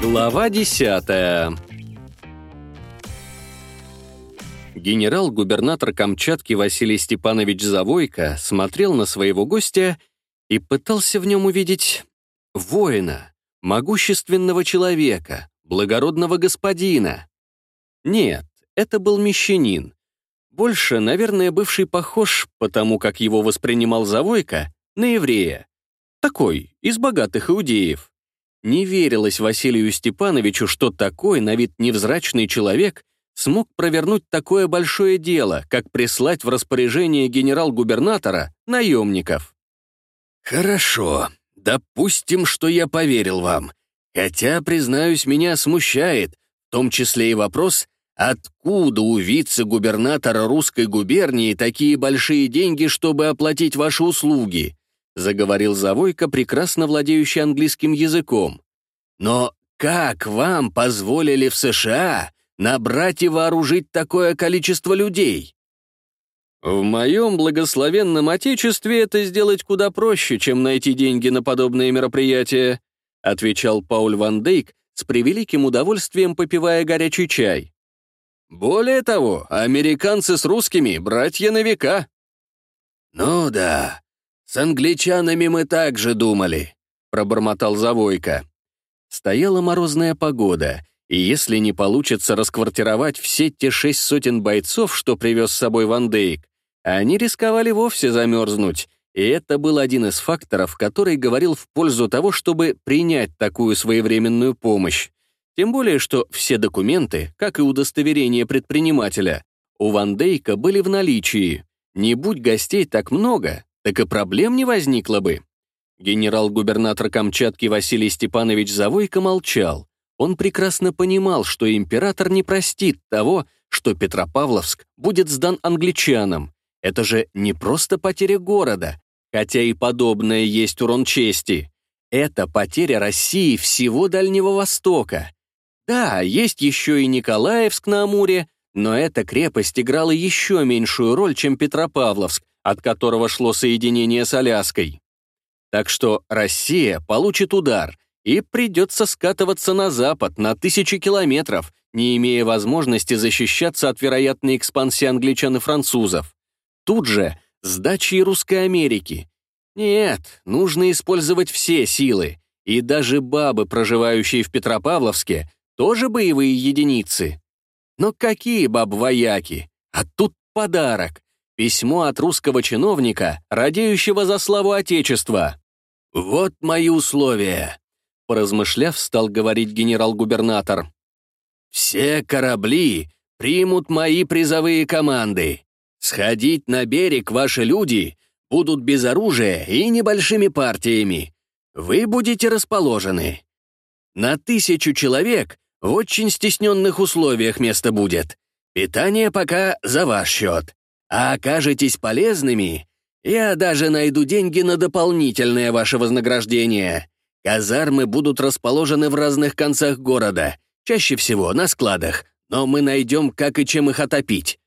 Глава десятая Генерал-губернатор Камчатки Василий Степанович Завойко смотрел на своего гостя и пытался в нем увидеть воина, могущественного человека, благородного господина. Нет, это был мещанин. Больше, наверное, бывший похож, потому как его воспринимал Завойко, на еврея. Такой, из богатых иудеев. Не верилось Василию Степановичу, что такой, на вид невзрачный человек, смог провернуть такое большое дело, как прислать в распоряжение генерал-губернатора наемников. «Хорошо, допустим, что я поверил вам. Хотя, признаюсь, меня смущает, в том числе и вопрос, откуда у вице-губернатора русской губернии такие большие деньги, чтобы оплатить ваши услуги?» Заговорил Завойко, прекрасно владеющий английским языком. «Но как вам позволили в США набрать и вооружить такое количество людей?» «В моем благословенном отечестве это сделать куда проще, чем найти деньги на подобные мероприятия», отвечал Пауль Ван Дейк, с превеликим удовольствием попивая горячий чай. «Более того, американцы с русскими — братья на века». «Ну да, с англичанами мы так же думали», — пробормотал Завойко. Стояла морозная погода, и если не получится расквартировать все те шесть сотен бойцов, что привез с собой Ван Дейк, они рисковали вовсе замерзнуть, и это был один из факторов, который говорил в пользу того, чтобы принять такую своевременную помощь. Тем более, что все документы, как и удостоверение предпринимателя, у Ван Дейка были в наличии. Не будь гостей так много, так и проблем не возникло бы. Генерал-губернатор Камчатки Василий Степанович Завойко молчал. Он прекрасно понимал, что император не простит того, что Петропавловск будет сдан англичанам. Это же не просто потеря города, хотя и подобное есть урон чести. Это потеря России всего Дальнего Востока. Да, есть еще и Николаевск на Амуре, но эта крепость играла еще меньшую роль, чем Петропавловск, от которого шло соединение с Аляской. Так что Россия получит удар, и придется скатываться на запад на тысячи километров, не имея возможности защищаться от вероятной экспансии англичан и французов. Тут же сдачи Русской Америки. Нет, нужно использовать все силы, и даже бабы, проживающие в Петропавловске, тоже боевые единицы. Но какие баб-вояки? А тут подарок. Письмо от русского чиновника, радеющего за славу Отечества. «Вот мои условия», — поразмышляв, стал говорить генерал-губернатор. «Все корабли примут мои призовые команды. Сходить на берег ваши люди будут без оружия и небольшими партиями. Вы будете расположены. На тысячу человек в очень стесненных условиях место будет. Питание пока за ваш счет. А окажетесь полезными, я даже найду деньги на дополнительное ваше вознаграждение. Казармы будут расположены в разных концах города, чаще всего на складах, но мы найдем, как и чем их отопить.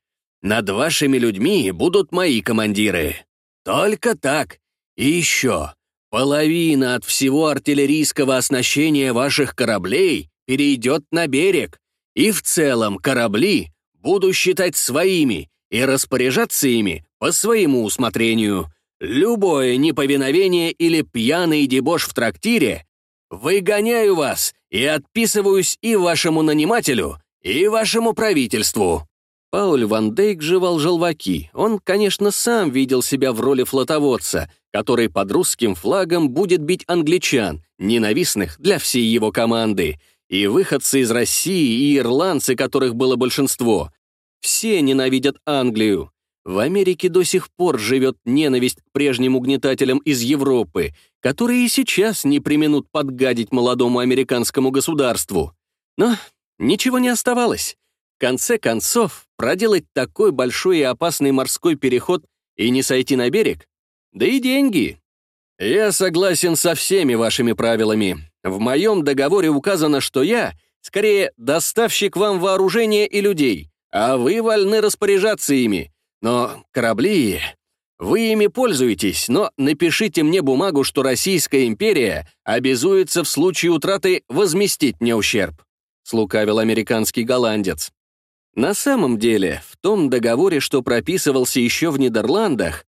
Над вашими людьми будут мои командиры. Только так. И еще. Половина от всего артиллерийского оснащения ваших кораблей перейдет на берег. И в целом корабли буду считать своими и распоряжаться ими по своему усмотрению. Любое неповиновение или пьяный дебош в трактире выгоняю вас и отписываюсь и вашему нанимателю, и вашему правительству. Пауль Ван Дейк жевал желваки. Он, конечно, сам видел себя в роли флотоводца, который под русским флагом будет бить англичан, ненавистных для всей его команды, и выходцы из России и ирландцы, которых было большинство. Все ненавидят Англию. В Америке до сих пор живет ненависть к прежним угнетателям из Европы, которые и сейчас не применут подгадить молодому американскому государству. Но ничего не оставалось конце концов, проделать такой большой и опасный морской переход и не сойти на берег? Да и деньги. Я согласен со всеми вашими правилами. В моем договоре указано, что я, скорее, доставщик вам вооружения и людей, а вы вольны распоряжаться ими. Но корабли... Вы ими пользуетесь, но напишите мне бумагу, что Российская империя обязуется в случае утраты возместить мне ущерб», — слукавил американский голландец. На самом деле, в том договоре, что прописывался еще в Нидерландах,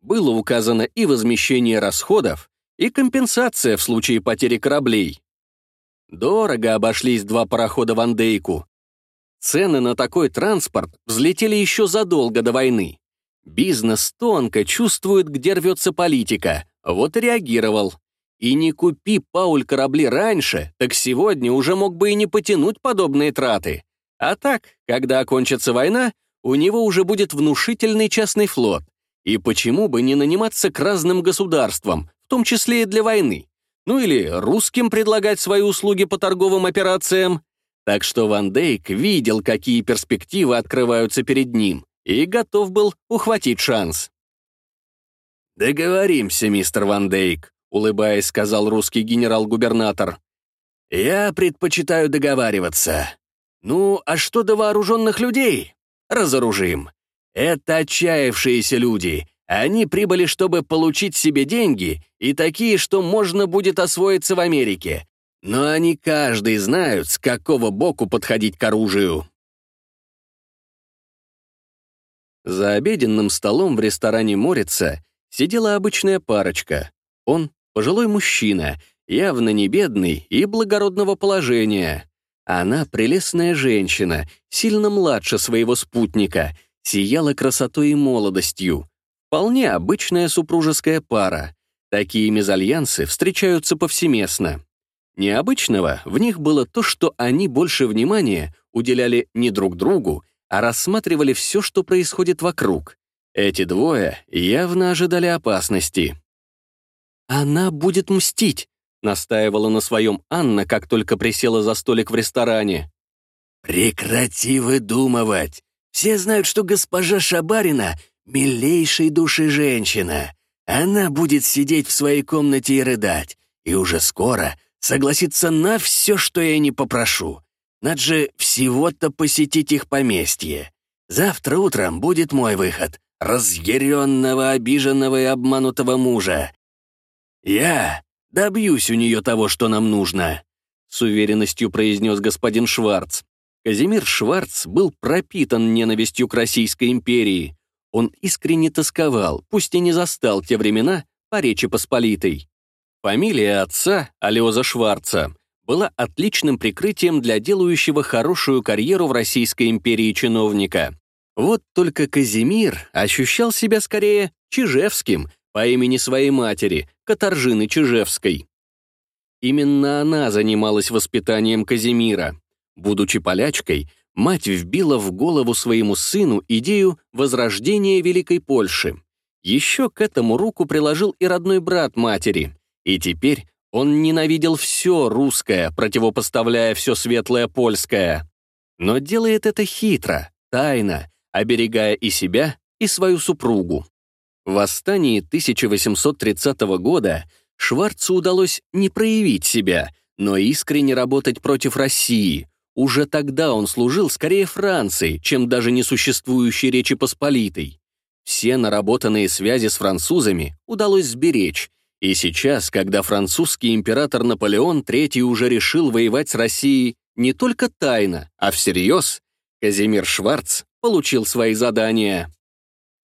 было указано и возмещение расходов, и компенсация в случае потери кораблей. Дорого обошлись два парохода в Андейку. Цены на такой транспорт взлетели еще задолго до войны. Бизнес тонко чувствует, где рвется политика, вот и реагировал. И не купи Пауль корабли раньше, так сегодня уже мог бы и не потянуть подобные траты. А так, когда окончится война, у него уже будет внушительный частный флот. И почему бы не наниматься к разным государствам, в том числе и для войны? Ну или русским предлагать свои услуги по торговым операциям? Так что Ван Дейк видел, какие перспективы открываются перед ним, и готов был ухватить шанс. «Договоримся, мистер Ван Дейк», — улыбаясь, сказал русский генерал-губернатор. «Я предпочитаю договариваться. Ну, а что до вооруженных людей? Разоружим. Это отчаявшиеся люди. Они прибыли, чтобы получить себе деньги, и такие, что можно будет освоиться в Америке. Но они каждый знают, с какого боку подходить к оружию. За обеденным столом в ресторане «Морица» сидела обычная парочка. Он — пожилой мужчина, явно не бедный и благородного положения. Она — прелестная женщина, сильно младше своего спутника, сияла красотой и молодостью. Вполне обычная супружеская пара. Такие мезальянсы встречаются повсеместно. Необычного в них было то, что они больше внимания уделяли не друг другу, а рассматривали все, что происходит вокруг. Эти двое явно ожидали опасности. «Она будет мстить», — настаивала на своем Анна, как только присела за столик в ресторане. «Прекрати выдумывать. Все знают, что госпожа Шабарина — милейшей души женщина. Она будет сидеть в своей комнате и рыдать, и уже скоро согласится на все, что я не попрошу. Надо же всего-то посетить их поместье. Завтра утром будет мой выход, разъяренного, обиженного и обманутого мужа. Я добьюсь у нее того, что нам нужно», — с уверенностью произнес господин Шварц. Казимир Шварц был пропитан ненавистью к Российской империи. Он искренне тосковал, пусть и не застал те времена по Речи Посполитой. Фамилия отца, Алиоза Шварца, была отличным прикрытием для делающего хорошую карьеру в Российской империи чиновника. Вот только Казимир ощущал себя скорее Чижевским по имени своей матери, Катаржины Чижевской. Именно она занималась воспитанием Казимира. Будучи полячкой, мать вбила в голову своему сыну идею возрождения Великой Польши. Еще к этому руку приложил и родной брат матери — и теперь он ненавидел все русское, противопоставляя все светлое польское. Но делает это хитро, тайно, оберегая и себя, и свою супругу. В восстании 1830 года Шварцу удалось не проявить себя, но искренне работать против России. Уже тогда он служил скорее Франции, чем даже несуществующей Речи Посполитой. Все наработанные связи с французами удалось сберечь, и сейчас, когда французский император Наполеон III уже решил воевать с Россией не только тайно, а всерьез, Казимир Шварц получил свои задания.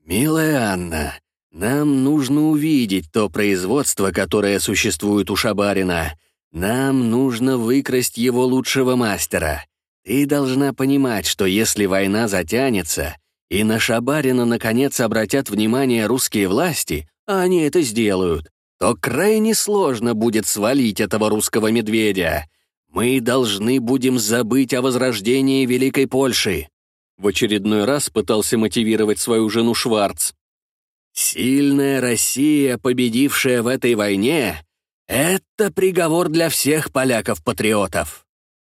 «Милая Анна, нам нужно увидеть то производство, которое существует у Шабарина. Нам нужно выкрасть его лучшего мастера. Ты должна понимать, что если война затянется, и на Шабарина наконец обратят внимание русские власти, а они это сделают, то крайне сложно будет свалить этого русского медведя. Мы должны будем забыть о возрождении Великой Польши». В очередной раз пытался мотивировать свою жену Шварц. «Сильная Россия, победившая в этой войне, это приговор для всех поляков-патриотов».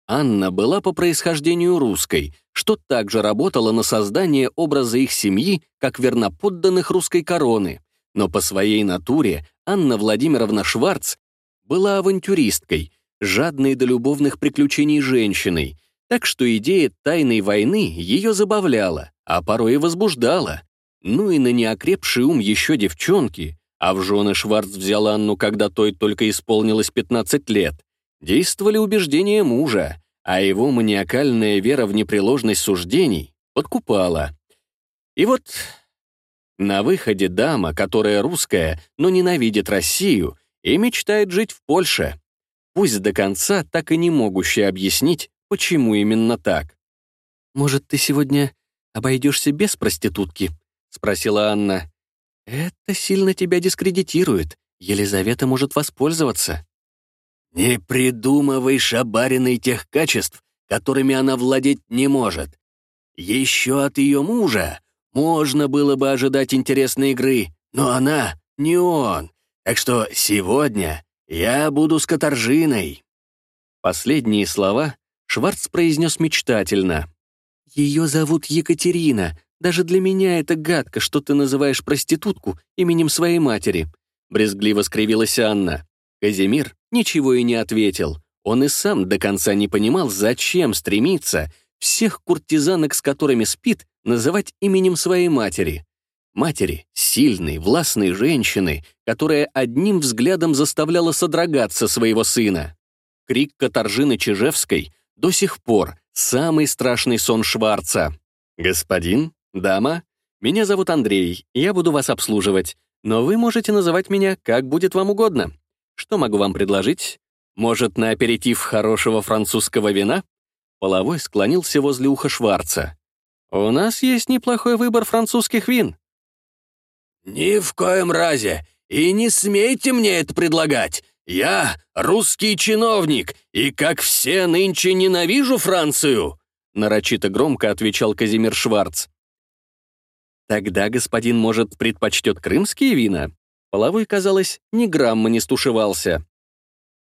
Анна была по происхождению русской, что также работала на создание образа их семьи как верноподданных русской короны, но по своей натуре Анна Владимировна Шварц была авантюристкой, жадной до любовных приключений женщиной, так что идея тайной войны ее забавляла, а порой и возбуждала. ну и на неокрепший ум еще девчонки, а в жены Шварц взял Анну, когда той только исполнилось 15 лет, действовали убеждения мужа, а его маниакальная вера в непреложность суждений подкупала. И вот на выходе дама, которая русская, но ненавидит Россию и мечтает жить в Польше, пусть до конца так и не могущая объяснить, почему именно так. «Может, ты сегодня обойдешься без проститутки?» — спросила Анна. «Это сильно тебя дискредитирует. Елизавета может воспользоваться». «Не придумывай шабариной тех качеств, которыми она владеть не может. Еще от ее мужа можно было бы ожидать интересной игры, но она не он. Так что сегодня я буду с каторжиной». Последние слова Шварц произнес мечтательно. «Ее зовут Екатерина, даже для меня это гадко, что ты называешь проститутку именем своей матери», — брезгливо скривилась Анна. Казимир ничего и не ответил. Он и сам до конца не понимал, зачем стремиться всех куртизанок, с которыми спит, называть именем своей матери. Матери, сильной, властной женщины, которая одним взглядом заставляла содрогаться своего сына. Крик Катаржины Чижевской до сих пор самый страшный сон Шварца. «Господин, «Дама, меня зовут Андрей, я буду вас обслуживать, но вы можете называть меня как будет вам угодно. Что могу вам предложить? Может, на аперитив хорошего французского вина?» Половой склонился возле уха Шварца. «У нас есть неплохой выбор французских вин». «Ни в коем разе! И не смейте мне это предлагать! Я русский чиновник, и, как все, нынче ненавижу Францию!» нарочито громко отвечал Казимир Шварц. Тогда господин, может, предпочтет крымские вина? Половой, казалось, ни грамма не стушевался.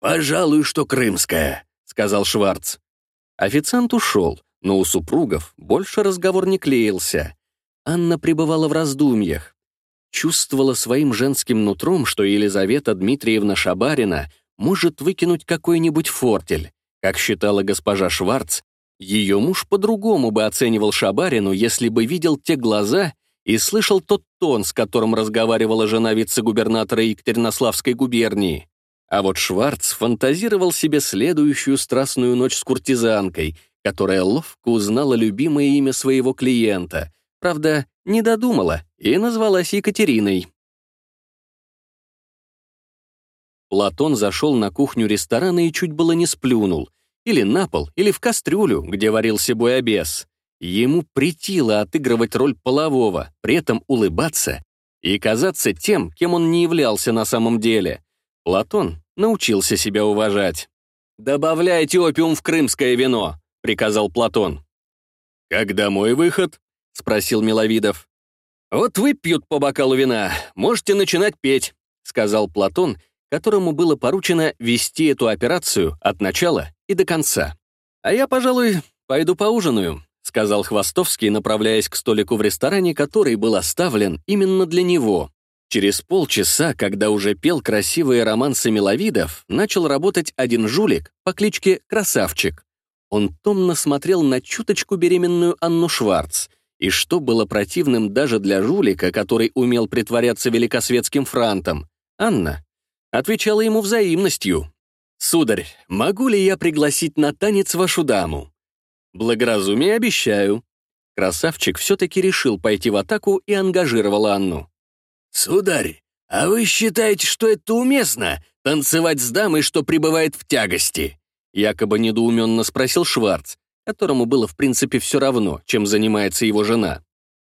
«Пожалуй, что крымская», — сказал Шварц. Официант ушел, но у супругов больше разговор не клеился. Анна пребывала в раздумьях. Чувствовала своим женским нутром, что Елизавета Дмитриевна Шабарина может выкинуть какой-нибудь фортель. Как считала госпожа Шварц, ее муж по-другому бы оценивал Шабарину, если бы видел те глаза и слышал тот тон, с которым разговаривала жена вице-губернатора Екатеринославской губернии. А вот Шварц фантазировал себе следующую страстную ночь с куртизанкой, которая ловко узнала любимое имя своего клиента. Правда, не додумала и назвалась Екатериной. Платон зашел на кухню ресторана и чуть было не сплюнул. Или на пол, или в кастрюлю, где варился буябес. Ему притило отыгрывать роль полового, при этом улыбаться и казаться тем, кем он не являлся на самом деле. Платон научился себя уважать. «Добавляйте опиум в крымское вино», — приказал Платон. «Когда мой выход?» — спросил Миловидов. «Вот выпьют по бокалу вина, можете начинать петь», — сказал Платон, которому было поручено вести эту операцию от начала и до конца. «А я, пожалуй, пойду поужинаю», — сказал Хвостовский, направляясь к столику в ресторане, который был оставлен именно для него. Через полчаса, когда уже пел красивые романсы Миловидов, начал работать один жулик по кличке Красавчик. Он томно смотрел на чуточку беременную Анну Шварц, и что было противным даже для жулика, который умел притворяться великосветским франтом, Анна отвечала ему взаимностью. «Сударь, могу ли я пригласить на танец вашу даму?» Благоразумие обещаю. Красавчик все-таки решил пойти в атаку и ангажировал Анну. «Сударь, а вы считаете, что это уместно, танцевать с дамой, что пребывает в тягости?» Якобы недоуменно спросил Шварц, которому было в принципе все равно, чем занимается его жена.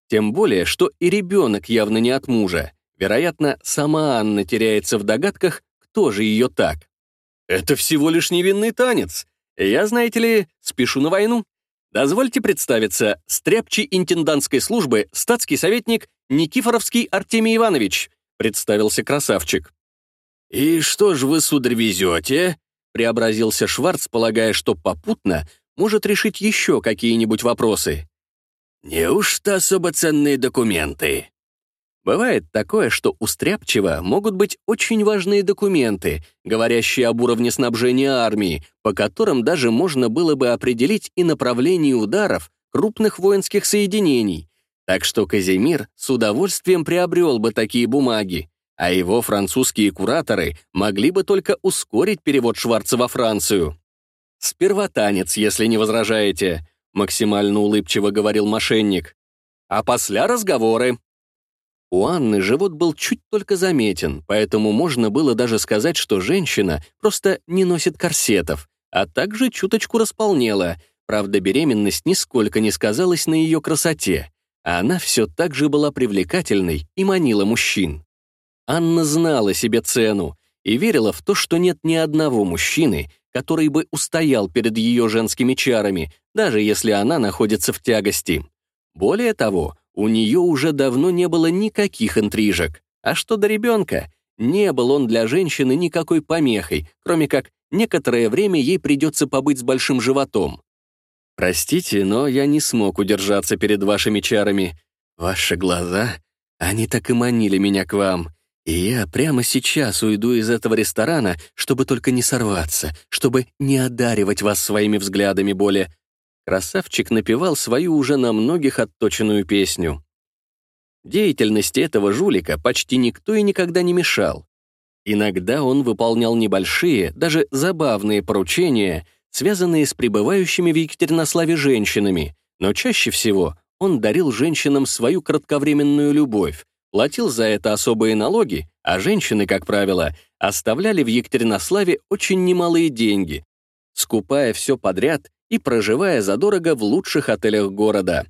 Тем более, что и ребенок явно не от мужа. Вероятно, сама Анна теряется в догадках, кто же ее так. «Это всего лишь невинный танец. Я, знаете ли, спешу на войну. Дозвольте представиться, стряпчий интендантской службы статский советник Никифоровский Артемий Иванович, представился красавчик. «И что ж вы, сударь, везете?» Преобразился Шварц, полагая, что попутно может решить еще какие-нибудь вопросы. «Неужто особо ценные документы?» Бывает такое, что у Стряпчева могут быть очень важные документы, говорящие об уровне снабжения армии, по которым даже можно было бы определить и направление ударов крупных воинских соединений. Так что Казимир с удовольствием приобрел бы такие бумаги, а его французские кураторы могли бы только ускорить перевод Шварца во Францию. «Сперва танец, если не возражаете», — максимально улыбчиво говорил мошенник. «А после разговоры». У Анны живот был чуть только заметен, поэтому можно было даже сказать, что женщина просто не носит корсетов, а также чуточку располнела, правда, беременность нисколько не сказалась на ее красоте, а она все так же была привлекательной и манила мужчин. Анна знала себе цену и верила в то, что нет ни одного мужчины, который бы устоял перед ее женскими чарами, даже если она находится в тягости. Более того, у нее уже давно не было никаких интрижек. А что до ребенка? Не был он для женщины никакой помехой, кроме как некоторое время ей придется побыть с большим животом. «Простите, но я не смог удержаться перед вашими чарами. Ваши глаза, они так и манили меня к вам. И я прямо сейчас уйду из этого ресторана, чтобы только не сорваться, чтобы не одаривать вас своими взглядами более. Красавчик напевал свою уже на многих отточенную песню. Деятельности этого жулика почти никто и никогда не мешал. Иногда он выполнял небольшие, даже забавные поручения, связанные с пребывающими в Екатеринославе женщинами, но чаще всего он дарил женщинам свою кратковременную любовь, платил за это особые налоги, а женщины, как правило, оставляли в Екатеринославе очень немалые деньги, скупая все подряд и проживая задорого в лучших отелях города.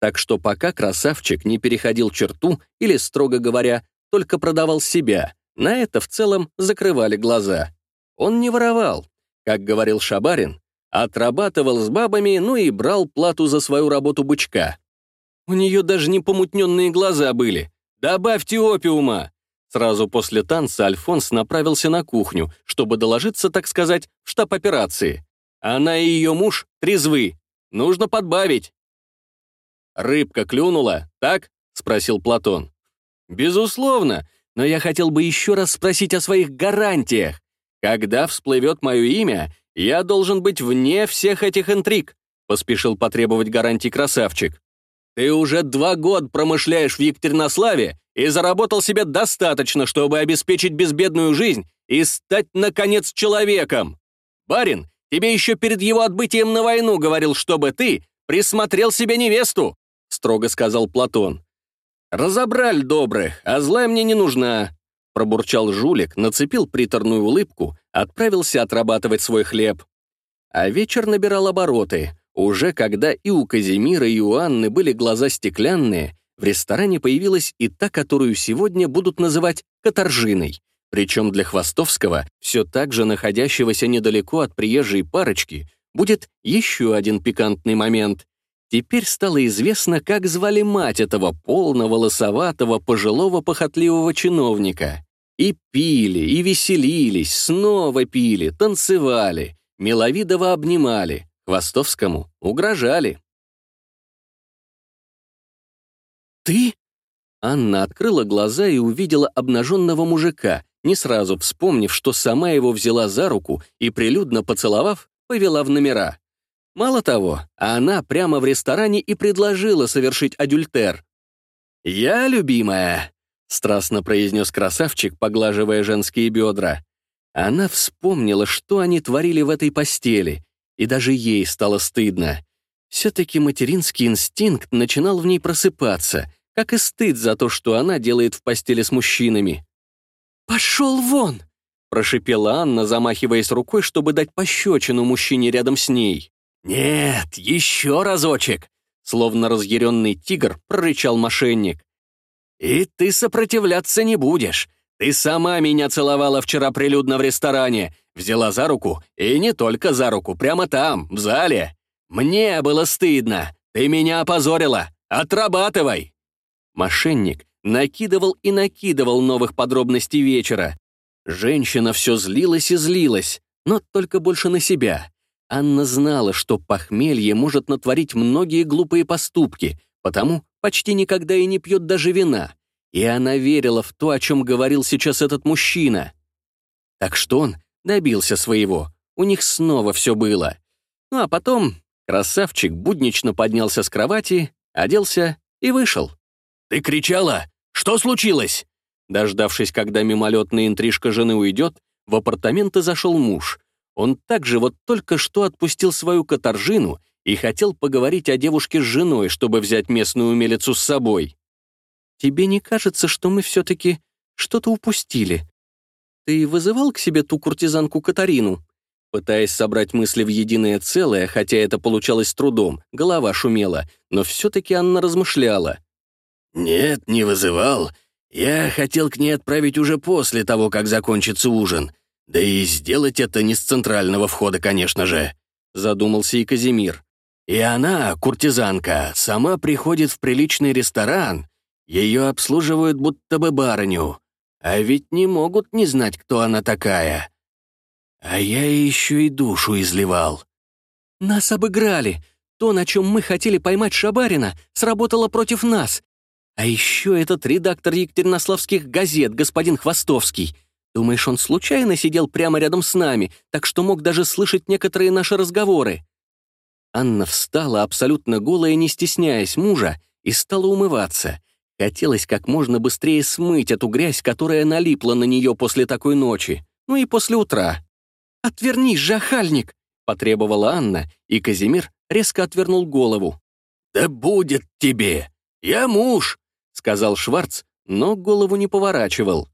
Так что пока красавчик не переходил черту или, строго говоря, только продавал себя, на это в целом закрывали глаза. Он не воровал. Как говорил Шабарин, отрабатывал с бабами, ну и брал плату за свою работу бычка. У нее даже не помутненные глаза были. Добавьте опиума!» Сразу после танца Альфонс направился на кухню, чтобы доложиться, так сказать, в штаб операции. Она и ее муж трезвы. Нужно подбавить. «Рыбка клюнула, так?» — спросил Платон. «Безусловно, но я хотел бы еще раз спросить о своих гарантиях. Когда всплывет мое имя, я должен быть вне всех этих интриг», — поспешил потребовать гарантий красавчик. Ты уже два года промышляешь в Екатеринославе и заработал себе достаточно, чтобы обеспечить безбедную жизнь и стать, наконец, человеком. Барин, тебе еще перед его отбытием на войну говорил, чтобы ты присмотрел себе невесту, строго сказал Платон. Разобрали добрых, а злая мне не нужна. Пробурчал жулик, нацепил приторную улыбку, отправился отрабатывать свой хлеб. А вечер набирал обороты — уже когда и у Казимира, и у Анны были глаза стеклянные, в ресторане появилась и та, которую сегодня будут называть каторжиной. Причем для Хвостовского, все так же находящегося недалеко от приезжей парочки, будет еще один пикантный момент. Теперь стало известно, как звали мать этого полного, лосоватого, пожилого, похотливого чиновника. И пили, и веселились, снова пили, танцевали, Миловидова обнимали, Хвостовскому угрожали. «Ты?» Анна открыла глаза и увидела обнаженного мужика, не сразу вспомнив, что сама его взяла за руку и, прилюдно поцеловав, повела в номера. Мало того, она прямо в ресторане и предложила совершить адюльтер. «Я, любимая», — страстно произнес красавчик, поглаживая женские бедра. Она вспомнила, что они творили в этой постели, и даже ей стало стыдно. Все-таки материнский инстинкт начинал в ней просыпаться, как и стыд за то, что она делает в постели с мужчинами. «Пошел вон!» — прошипела Анна, замахиваясь рукой, чтобы дать пощечину мужчине рядом с ней. «Нет, еще разочек!» Словно разъяренный тигр прорычал мошенник. «И ты сопротивляться не будешь. Ты сама меня целовала вчера прилюдно в ресторане, взяла за руку, и не только за руку, прямо там, в зале. Мне было стыдно. Ты меня опозорила. Отрабатывай!» Мошенник накидывал и накидывал новых подробностей вечера. Женщина все злилась и злилась, но только больше на себя. Анна знала, что похмелье может натворить многие глупые поступки, потому почти никогда и не пьет даже вина. И она верила в то, о чем говорил сейчас этот мужчина. Так что он добился своего. У них снова все было. Ну а потом красавчик буднично поднялся с кровати, оделся и вышел. «Ты кричала? Что случилось?» Дождавшись, когда мимолетная интрижка жены уйдет, в апартаменты зашел муж. Он также вот только что отпустил свою каторжину и хотел поговорить о девушке с женой, чтобы взять местную умелицу с собой. «Тебе не кажется, что мы все-таки что-то упустили? Ты вызывал к себе ту куртизанку Катарину?» Пытаясь собрать мысли в единое целое, хотя это получалось трудом, голова шумела, но все-таки Анна размышляла. «Нет, не вызывал. Я хотел к ней отправить уже после того, как закончится ужин. Да и сделать это не с центрального входа, конечно же», — задумался и Казимир. «И она, куртизанка, сама приходит в приличный ресторан. Ее обслуживают будто бы барыню. А ведь не могут не знать, кто она такая. А я еще и душу изливал». «Нас обыграли. То, на чем мы хотели поймать Шабарина, сработало против нас. А еще этот редактор Екатеринославских газет, господин Хвостовский. Думаешь, он случайно сидел прямо рядом с нами, так что мог даже слышать некоторые наши разговоры?» Анна встала, абсолютно голая, не стесняясь мужа, и стала умываться. Хотелось как можно быстрее смыть эту грязь, которая налипла на нее после такой ночи, ну и после утра. «Отвернись, жахальник!» — потребовала Анна, и Казимир резко отвернул голову. «Да будет тебе! Я муж!» — сказал Шварц, но голову не поворачивал.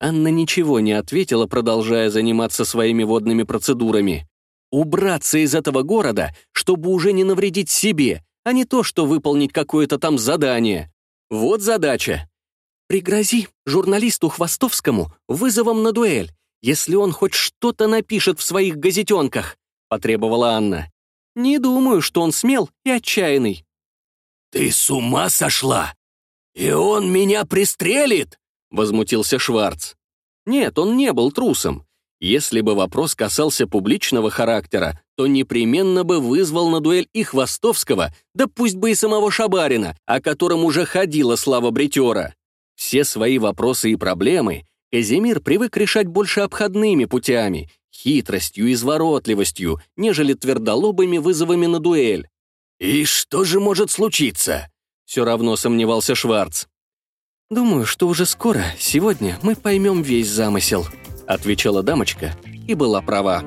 Анна ничего не ответила, продолжая заниматься своими водными процедурами. Убраться из этого города, чтобы уже не навредить себе, а не то, что выполнить какое-то там задание. Вот задача. Пригрози журналисту Хвостовскому вызовом на дуэль, если он хоть что-то напишет в своих газетенках, потребовала Анна. Не думаю, что он смел и отчаянный. «Ты с ума сошла? «И он меня пристрелит!» — возмутился Шварц. Нет, он не был трусом. Если бы вопрос касался публичного характера, то непременно бы вызвал на дуэль и Хвостовского, да пусть бы и самого Шабарина, о котором уже ходила слава бритера. Все свои вопросы и проблемы Казимир привык решать больше обходными путями, хитростью, изворотливостью, нежели твердолобыми вызовами на дуэль. «И что же может случиться?» Все равно сомневался Шварц. «Думаю, что уже скоро, сегодня, мы поймем весь замысел», отвечала дамочка и была права.